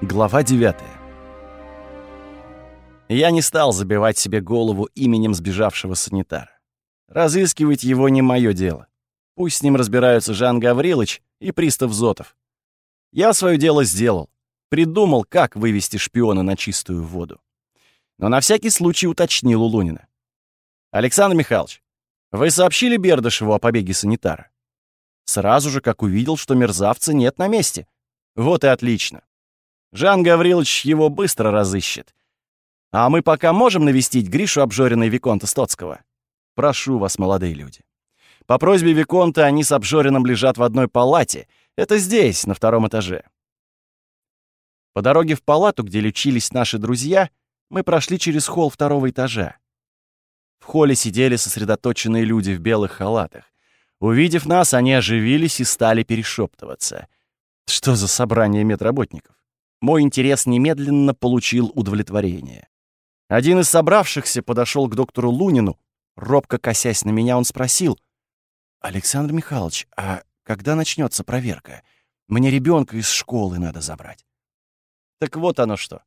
Глава 9 Я не стал забивать себе голову именем сбежавшего санитара. Разыскивать его не мое дело. Пусть с ним разбираются Жан Гаврилович и пристав Зотов. Я свое дело сделал. Придумал, как вывести шпиона на чистую воду. Но на всякий случай уточнил у Лунина. «Александр Михайлович, вы сообщили Бердышеву о побеге санитара?» Сразу же, как увидел, что мерзавца нет на месте. Вот и отлично. Жан Гаврилович его быстро разыщет. А мы пока можем навестить Гришу обжоренной Виконта Стоцкого? Прошу вас, молодые люди. По просьбе Виконта они с обжоренным лежат в одной палате. Это здесь, на втором этаже. По дороге в палату, где лечились наши друзья, мы прошли через холл второго этажа. В холле сидели сосредоточенные люди в белых халатах. Увидев нас, они оживились и стали перешептываться. Что за собрание медработников? Мой интерес немедленно получил удовлетворение. Один из собравшихся подошел к доктору Лунину. Робко косясь на меня, он спросил. «Александр Михайлович, а когда начнется проверка? Мне ребенка из школы надо забрать». Так вот оно что.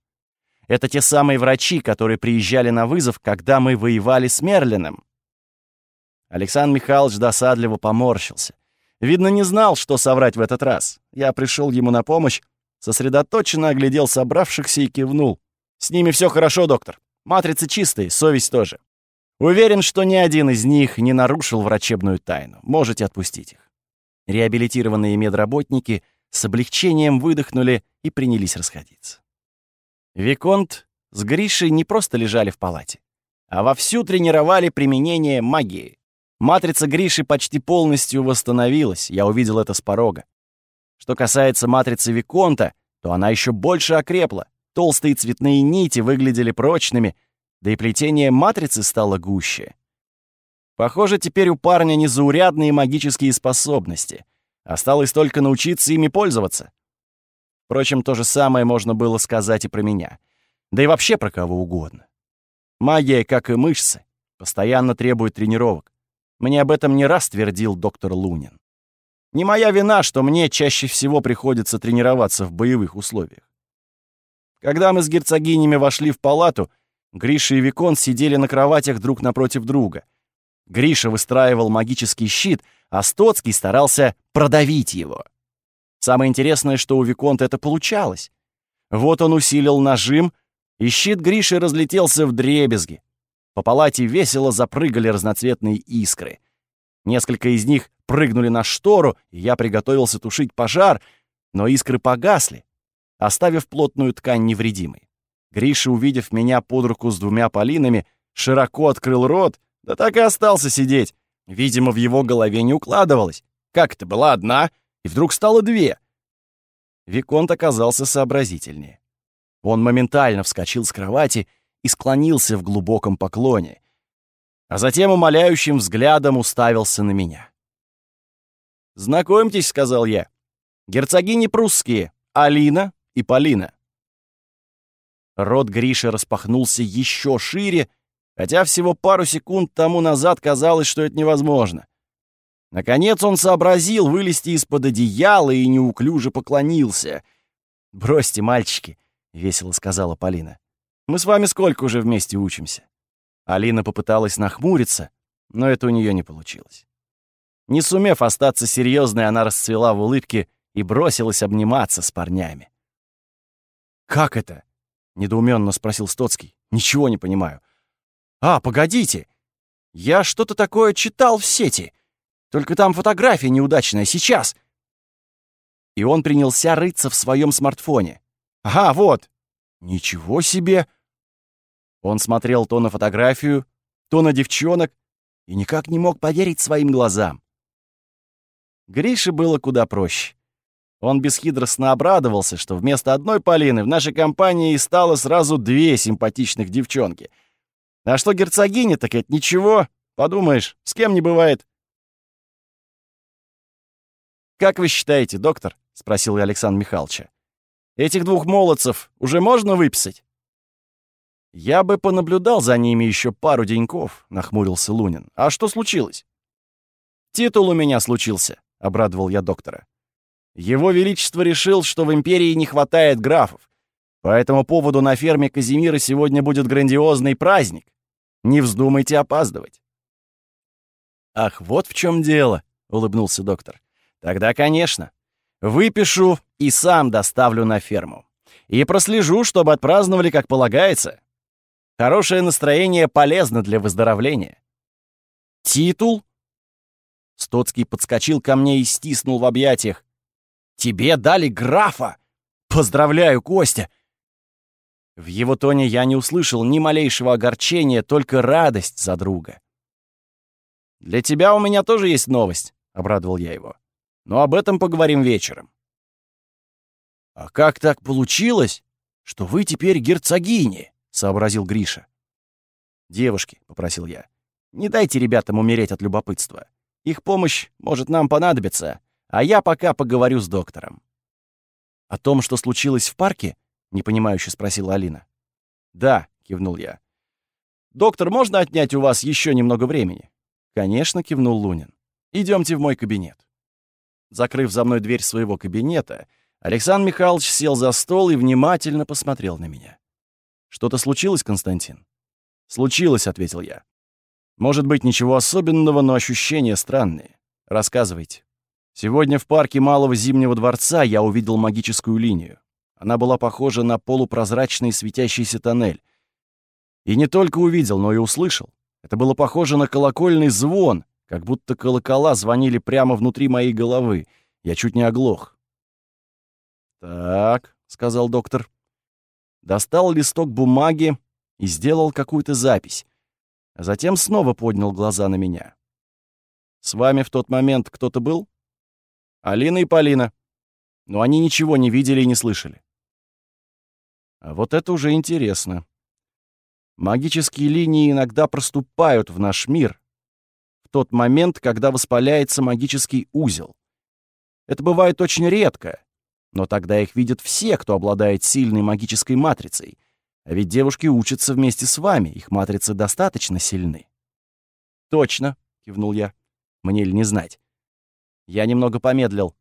Это те самые врачи, которые приезжали на вызов, когда мы воевали с Мерлиным. Александр Михайлович досадливо поморщился. Видно, не знал, что соврать в этот раз. Я пришел ему на помощь, Сосредоточенно оглядел собравшихся и кивнул. «С ними все хорошо, доктор. Матрицы чистые, совесть тоже. Уверен, что ни один из них не нарушил врачебную тайну. Можете отпустить их». Реабилитированные медработники с облегчением выдохнули и принялись расходиться. Виконт с Гришей не просто лежали в палате, а вовсю тренировали применение магии. Матрица Гриши почти полностью восстановилась, я увидел это с порога. Что касается матрицы Виконта, то она еще больше окрепла. Толстые цветные нити выглядели прочными, да и плетение матрицы стало гуще. Похоже, теперь у парня незаурядные магические способности. Осталось только научиться ими пользоваться. Впрочем, то же самое можно было сказать и про меня. Да и вообще про кого угодно. Магия, как и мышцы, постоянно требует тренировок. Мне об этом не раз твердил доктор Лунин. Не моя вина, что мне чаще всего приходится тренироваться в боевых условиях. Когда мы с герцогинями вошли в палату, Гриша и Викон сидели на кроватях друг напротив друга. Гриша выстраивал магический щит, а Стоцкий старался продавить его. Самое интересное, что у Виконта это получалось. Вот он усилил нажим, и щит Гриши разлетелся в дребезги. По палате весело запрыгали разноцветные искры. Несколько из них прыгнули на штору, и я приготовился тушить пожар, но искры погасли, оставив плотную ткань невредимой. Гриша, увидев меня под руку с двумя полинами, широко открыл рот, да так и остался сидеть. Видимо, в его голове не укладывалось. Как это была одна, и вдруг стало две. Виконт оказался сообразительнее. Он моментально вскочил с кровати и склонился в глубоком поклоне, а затем умоляющим взглядом уставился на меня. «Знакомьтесь», — сказал я. «Герцогини прусские, Алина и Полина». Рот Гриши распахнулся еще шире, хотя всего пару секунд тому назад казалось, что это невозможно. Наконец он сообразил вылезти из-под одеяла и неуклюже поклонился. «Бросьте, мальчики», — весело сказала Полина. «Мы с вами сколько уже вместе учимся?» Алина попыталась нахмуриться, но это у нее не получилось. Не сумев остаться серьезной, она расцвела в улыбке и бросилась обниматься с парнями. «Как это?» — недоуменно спросил Стоцкий. «Ничего не понимаю». «А, погодите! Я что-то такое читал в сети. Только там фотография неудачная. Сейчас!» И он принялся рыться в своем смартфоне. «Ага, вот!» «Ничего себе!» Он смотрел то на фотографию, то на девчонок и никак не мог поверить своим глазам. Грише было куда проще. Он бесхитростно обрадовался, что вместо одной Полины в нашей компании стало сразу две симпатичных девчонки. А что герцогиня, так это ничего. Подумаешь, с кем не бывает. «Как вы считаете, доктор?» — спросил я Александра Михайловича. «Этих двух молодцев уже можно выписать?» «Я бы понаблюдал за ними еще пару деньков», — нахмурился Лунин. «А что случилось?» «Титул у меня случился», — обрадовал я доктора. «Его Величество решил, что в империи не хватает графов. По этому поводу на ферме Казимира сегодня будет грандиозный праздник. Не вздумайте опаздывать». «Ах, вот в чем дело», — улыбнулся доктор. «Тогда, конечно. Выпишу и сам доставлю на ферму. И прослежу, чтобы отпраздновали, как полагается. Хорошее настроение полезно для выздоровления». «Титул?» Стоцкий подскочил ко мне и стиснул в объятиях. «Тебе дали графа! Поздравляю, Костя!» В его тоне я не услышал ни малейшего огорчения, только радость за друга. «Для тебя у меня тоже есть новость», — обрадовал я его. «Но об этом поговорим вечером». «А как так получилось, что вы теперь герцогини?» — сообразил Гриша. «Девушки», — попросил я, — «не дайте ребятам умереть от любопытства. Их помощь может нам понадобиться, а я пока поговорю с доктором». «О том, что случилось в парке?» — непонимающе спросила Алина. «Да», — кивнул я. «Доктор, можно отнять у вас еще немного времени?» «Конечно», — кивнул Лунин. Идемте в мой кабинет». Закрыв за мной дверь своего кабинета, Александр Михайлович сел за стол и внимательно посмотрел на меня. «Что-то случилось, Константин?» «Случилось», — ответил я. «Может быть, ничего особенного, но ощущения странные. Рассказывайте». Сегодня в парке Малого Зимнего дворца я увидел магическую линию. Она была похожа на полупрозрачный светящийся тоннель. И не только увидел, но и услышал. Это было похоже на колокольный звон, как будто колокола звонили прямо внутри моей головы. Я чуть не оглох. «Так», — сказал доктор. Достал листок бумаги и сделал какую-то запись. А затем снова поднял глаза на меня. «С вами в тот момент кто-то был?» «Алина и Полина. Но они ничего не видели и не слышали. А вот это уже интересно. Магические линии иногда проступают в наш мир в тот момент, когда воспаляется магический узел. Это бывает очень редко, но тогда их видят все, кто обладает сильной магической матрицей. А ведь девушки учатся вместе с вами, их матрицы достаточно сильны. «Точно», — кивнул я. «Мне ли не знать?» Я немного помедлил.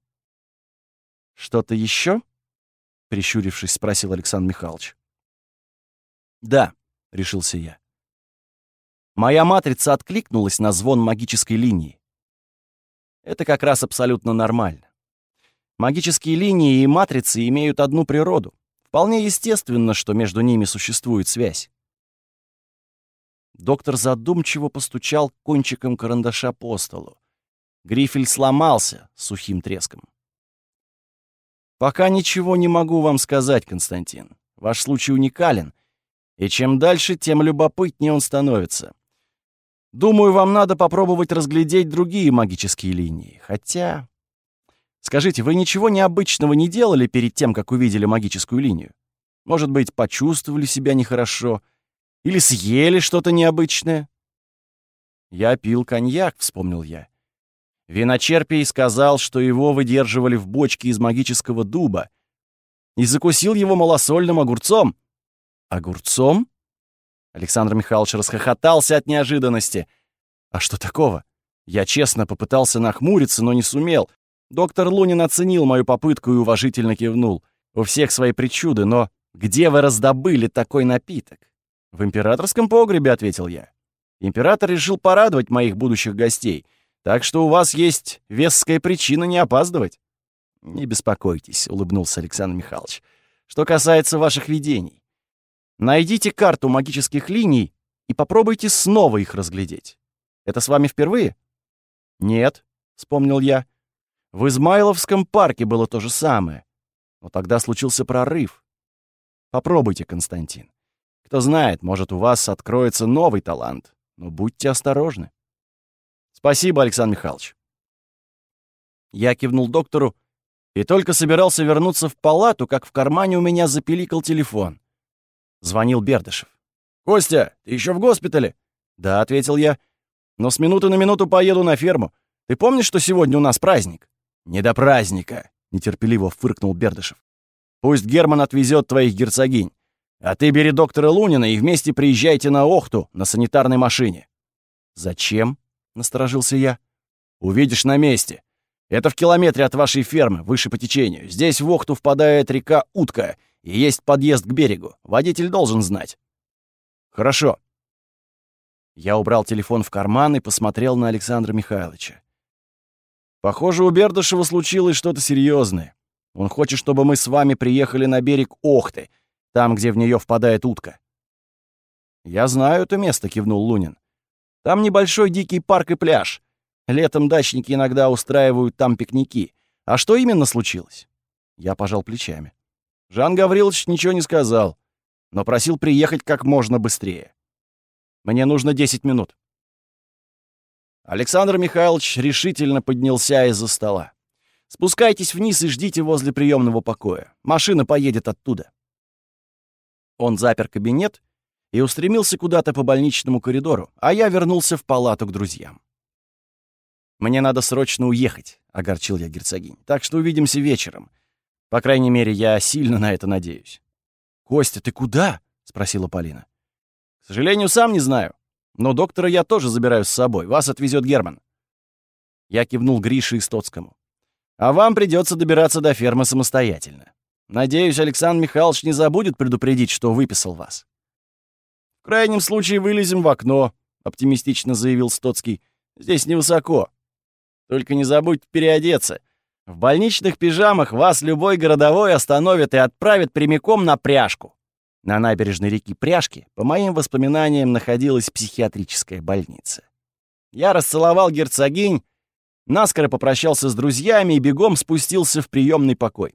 «Что-то еще?» — прищурившись, спросил Александр Михайлович. «Да», — решился я. Моя матрица откликнулась на звон магической линии. Это как раз абсолютно нормально. Магические линии и матрицы имеют одну природу. Вполне естественно, что между ними существует связь. Доктор задумчиво постучал кончиком карандаша по столу. Грифель сломался сухим треском. Пока ничего не могу вам сказать, Константин. Ваш случай уникален, и чем дальше, тем любопытнее он становится. Думаю, вам надо попробовать разглядеть другие магические линии. Хотя... Скажите, вы ничего необычного не делали перед тем, как увидели магическую линию? Может быть, почувствовали себя нехорошо? Или съели что-то необычное? Я пил коньяк, вспомнил я. Виночерпий сказал, что его выдерживали в бочке из магического дуба, и закусил его малосольным огурцом. Огурцом? Александр Михайлович расхохотался от неожиданности. А что такого? Я честно попытался нахмуриться, но не сумел. Доктор Лунин оценил мою попытку и уважительно кивнул. У всех свои причуды, но где вы раздобыли такой напиток? В императорском погребе, ответил я. Император решил порадовать моих будущих гостей — так что у вас есть веская причина не опаздывать. Не беспокойтесь, улыбнулся Александр Михайлович. Что касается ваших видений, найдите карту магических линий и попробуйте снова их разглядеть. Это с вами впервые? Нет, вспомнил я. В Измайловском парке было то же самое. Но тогда случился прорыв. Попробуйте, Константин. Кто знает, может, у вас откроется новый талант. Но будьте осторожны. Спасибо, Александр Михайлович. Я кивнул доктору и только собирался вернуться в палату, как в кармане у меня запиликал телефон. Звонил Бердышев. «Костя, ты еще в госпитале?» «Да», — ответил я. «Но с минуты на минуту поеду на ферму. Ты помнишь, что сегодня у нас праздник?» «Не до праздника», — нетерпеливо фыркнул Бердышев. «Пусть Герман отвезет твоих герцогинь. А ты бери доктора Лунина и вместе приезжайте на Охту на санитарной машине». «Зачем?» насторожился я. «Увидишь на месте. Это в километре от вашей фермы, выше по течению. Здесь в Охту впадает река Утка, и есть подъезд к берегу. Водитель должен знать». «Хорошо». Я убрал телефон в карман и посмотрел на Александра Михайловича. Похоже, у Бердышева случилось что-то серьезное. Он хочет, чтобы мы с вами приехали на берег Охты, там, где в нее впадает утка. «Я знаю это место», — кивнул Лунин. «Там небольшой дикий парк и пляж. Летом дачники иногда устраивают там пикники. А что именно случилось?» Я пожал плечами. Жан Гаврилович ничего не сказал, но просил приехать как можно быстрее. Мне нужно 10 минут. Александр Михайлович решительно поднялся из-за стола. «Спускайтесь вниз и ждите возле приемного покоя. Машина поедет оттуда». Он запер кабинет и устремился куда-то по больничному коридору, а я вернулся в палату к друзьям. «Мне надо срочно уехать», — огорчил я герцогинь. «Так что увидимся вечером. По крайней мере, я сильно на это надеюсь». «Костя, ты куда?» — спросила Полина. «К сожалению, сам не знаю. Но доктора я тоже забираю с собой. Вас отвезет Герман». Я кивнул Грише и Стоцкому. «А вам придется добираться до фермы самостоятельно. Надеюсь, Александр Михайлович не забудет предупредить, что выписал вас». «В крайнем случае вылезем в окно», — оптимистично заявил Стоцкий. «Здесь невысоко. Только не забудьте переодеться. В больничных пижамах вас любой городовой остановит и отправит прямиком на пряжку. На набережной реки Пряжки, по моим воспоминаниям, находилась психиатрическая больница. Я расцеловал герцогинь, наскоро попрощался с друзьями и бегом спустился в приемный покой.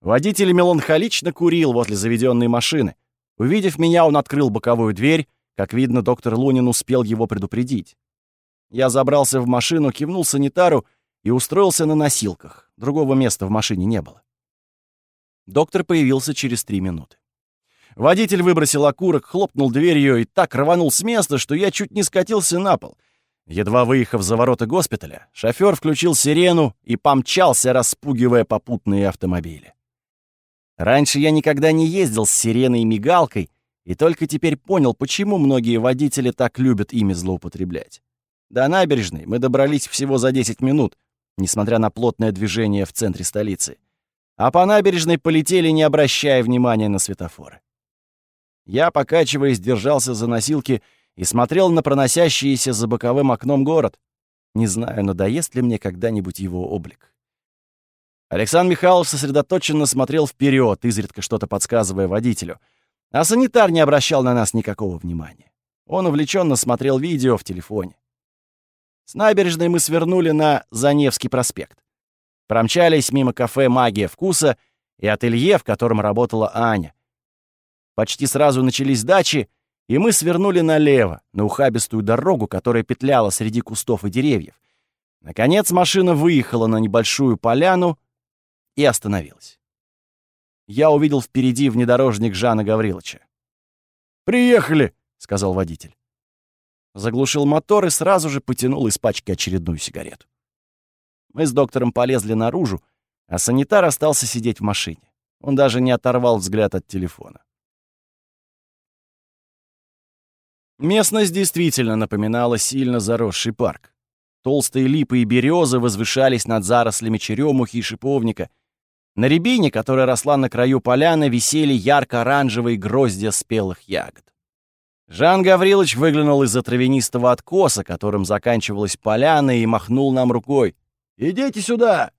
Водитель меланхолично курил возле заведенной машины. Увидев меня, он открыл боковую дверь. Как видно, доктор Лунин успел его предупредить. Я забрался в машину, кивнул санитару и устроился на носилках. Другого места в машине не было. Доктор появился через три минуты. Водитель выбросил окурок, хлопнул дверью и так рванул с места, что я чуть не скатился на пол. Едва выехав за ворота госпиталя, шофер включил сирену и помчался, распугивая попутные автомобили. Раньше я никогда не ездил с сиреной и мигалкой, и только теперь понял, почему многие водители так любят ими злоупотреблять. До набережной мы добрались всего за 10 минут, несмотря на плотное движение в центре столицы. А по набережной полетели, не обращая внимания на светофоры. Я, покачиваясь, держался за носилки и смотрел на проносящийся за боковым окном город. Не знаю, надоест ли мне когда-нибудь его облик. Александр Михайлович сосредоточенно смотрел вперед, изредка что-то подсказывая водителю. А санитар не обращал на нас никакого внимания. Он увлеченно смотрел видео в телефоне. С набережной мы свернули на Заневский проспект. Промчались мимо кафе «Магия вкуса» и ателье, в котором работала Аня. Почти сразу начались дачи, и мы свернули налево, на ухабистую дорогу, которая петляла среди кустов и деревьев. Наконец машина выехала на небольшую поляну и остановилась. Я увидел впереди внедорожник Жана Гавриловича. «Приехали!» — сказал водитель заглушил мотор и сразу же потянул из пачки очередную сигарету. Мы с доктором полезли наружу, а санитар остался сидеть в машине. Он даже не оторвал взгляд от телефона. Местность действительно напоминала сильно заросший парк. Толстые липы и березы возвышались над зарослями черемухи и шиповника. На рябине, которая росла на краю поляны, висели ярко-оранжевые гроздья спелых ягод. Жан Гаврилович выглянул из-за травянистого откоса, которым заканчивалась поляна, и махнул нам рукой. «Идите сюда!»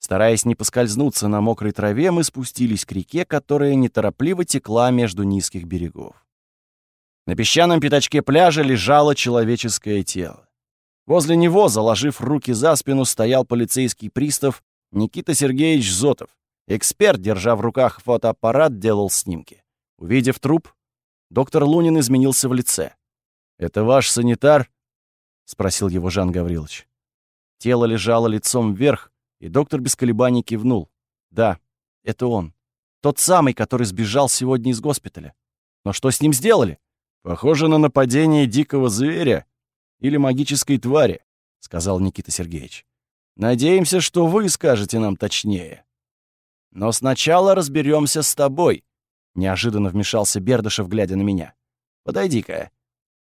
Стараясь не поскользнуться на мокрой траве, мы спустились к реке, которая неторопливо текла между низких берегов. На песчаном пятачке пляжа лежало человеческое тело. Возле него, заложив руки за спину, стоял полицейский пристав Никита Сергеевич Зотов. Эксперт, держа в руках фотоаппарат, делал снимки. Увидев труп, Доктор Лунин изменился в лице. «Это ваш санитар?» — спросил его Жан Гаврилович. Тело лежало лицом вверх, и доктор без колебаний кивнул. «Да, это он. Тот самый, который сбежал сегодня из госпиталя. Но что с ним сделали? Похоже на нападение дикого зверя или магической твари», — сказал Никита Сергеевич. «Надеемся, что вы скажете нам точнее. Но сначала разберемся с тобой», Неожиданно вмешался Бердышев, глядя на меня. «Подойди-ка».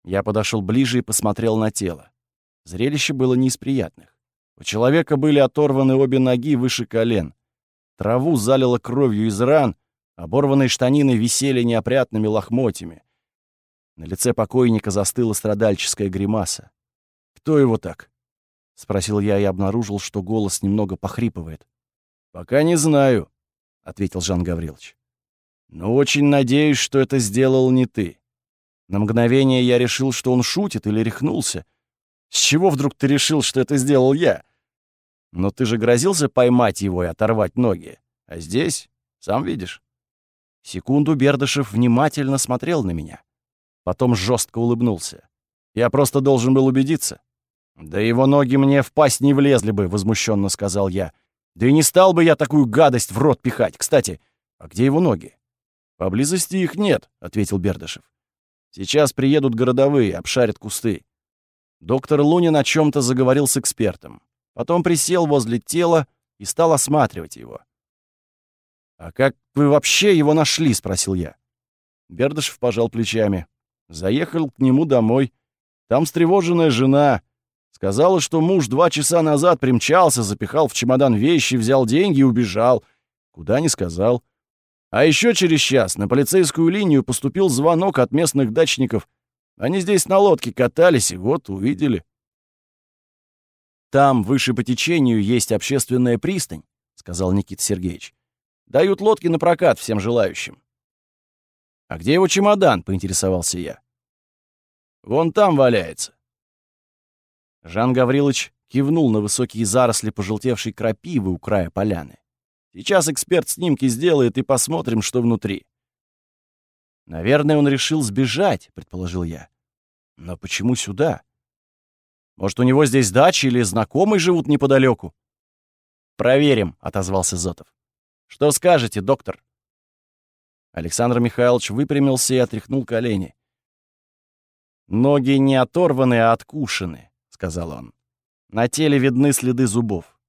Я подошел ближе и посмотрел на тело. Зрелище было не из приятных. У человека были оторваны обе ноги выше колен. Траву залило кровью из ран, Оборванные штанины висели неопрятными лохмотьями. На лице покойника застыла страдальческая гримаса. «Кто его так?» — спросил я и обнаружил, что голос немного похрипывает. «Пока не знаю», — ответил Жан Гаврилович. «Но очень надеюсь, что это сделал не ты. На мгновение я решил, что он шутит или рехнулся. С чего вдруг ты решил, что это сделал я? Но ты же грозился поймать его и оторвать ноги. А здесь, сам видишь». Секунду Бердышев внимательно смотрел на меня. Потом жестко улыбнулся. «Я просто должен был убедиться». «Да его ноги мне в пасть не влезли бы», — возмущенно сказал я. «Да и не стал бы я такую гадость в рот пихать. Кстати, а где его ноги?» «Поблизости их нет», — ответил Бердышев. «Сейчас приедут городовые, обшарят кусты». Доктор Лунин о чем то заговорил с экспертом. Потом присел возле тела и стал осматривать его. «А как вы вообще его нашли?» — спросил я. Бердышев пожал плечами. Заехал к нему домой. Там встревоженная жена. Сказала, что муж два часа назад примчался, запихал в чемодан вещи, взял деньги и убежал. Куда не сказал. А еще через час на полицейскую линию поступил звонок от местных дачников. Они здесь на лодке катались и вот увидели. «Там, выше по течению, есть общественная пристань», — сказал Никита Сергеевич. Дают лодки на прокат всем желающим. «А где его чемодан?» — поинтересовался я. «Вон там валяется». Жан Гаврилович кивнул на высокие заросли пожелтевшей крапивы у края поляны. «Сейчас эксперт снимки сделает, и посмотрим, что внутри». «Наверное, он решил сбежать», — предположил я. «Но почему сюда? Может, у него здесь дача или знакомые живут неподалеку?» «Проверим», — отозвался Зотов. Что скажете, доктор?» Александр Михайлович выпрямился и отряхнул колени. «Ноги не оторваны, а откушены», — сказал он. «На теле видны следы зубов.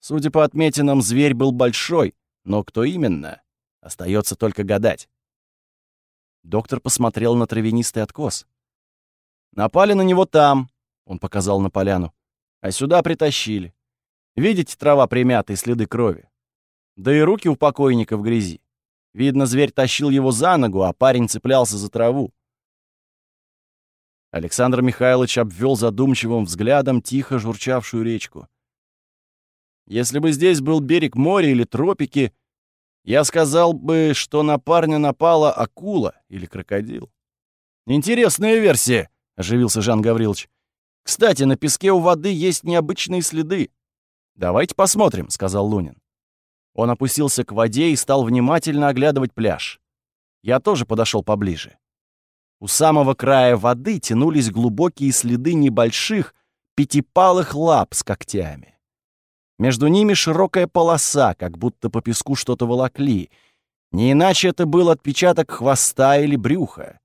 Судя по отметинам, зверь был большой, но кто именно, остается только гадать». Доктор посмотрел на травянистый откос. «Напали на него там», — он показал на поляну, — «а сюда притащили. Видите, трава примята и следы крови. Да и руки у покойника в грязи. Видно, зверь тащил его за ногу, а парень цеплялся за траву. Александр Михайлович обвел задумчивым взглядом тихо журчавшую речку. Если бы здесь был берег моря или тропики, я сказал бы, что на парня напала акула или крокодил. «Интересная версия», — оживился Жан Гаврилович. «Кстати, на песке у воды есть необычные следы». «Давайте посмотрим», — сказал Лунин. Он опустился к воде и стал внимательно оглядывать пляж. Я тоже подошел поближе. У самого края воды тянулись глубокие следы небольших, пятипалых лап с когтями. Между ними широкая полоса, как будто по песку что-то волокли. Не иначе это был отпечаток хвоста или брюха.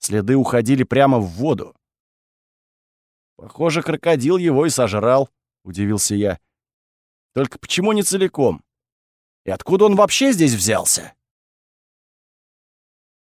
Следы уходили прямо в воду. «Похоже, крокодил его и сожрал», — удивился я. «Только почему не целиком?» И откуда он вообще здесь взялся?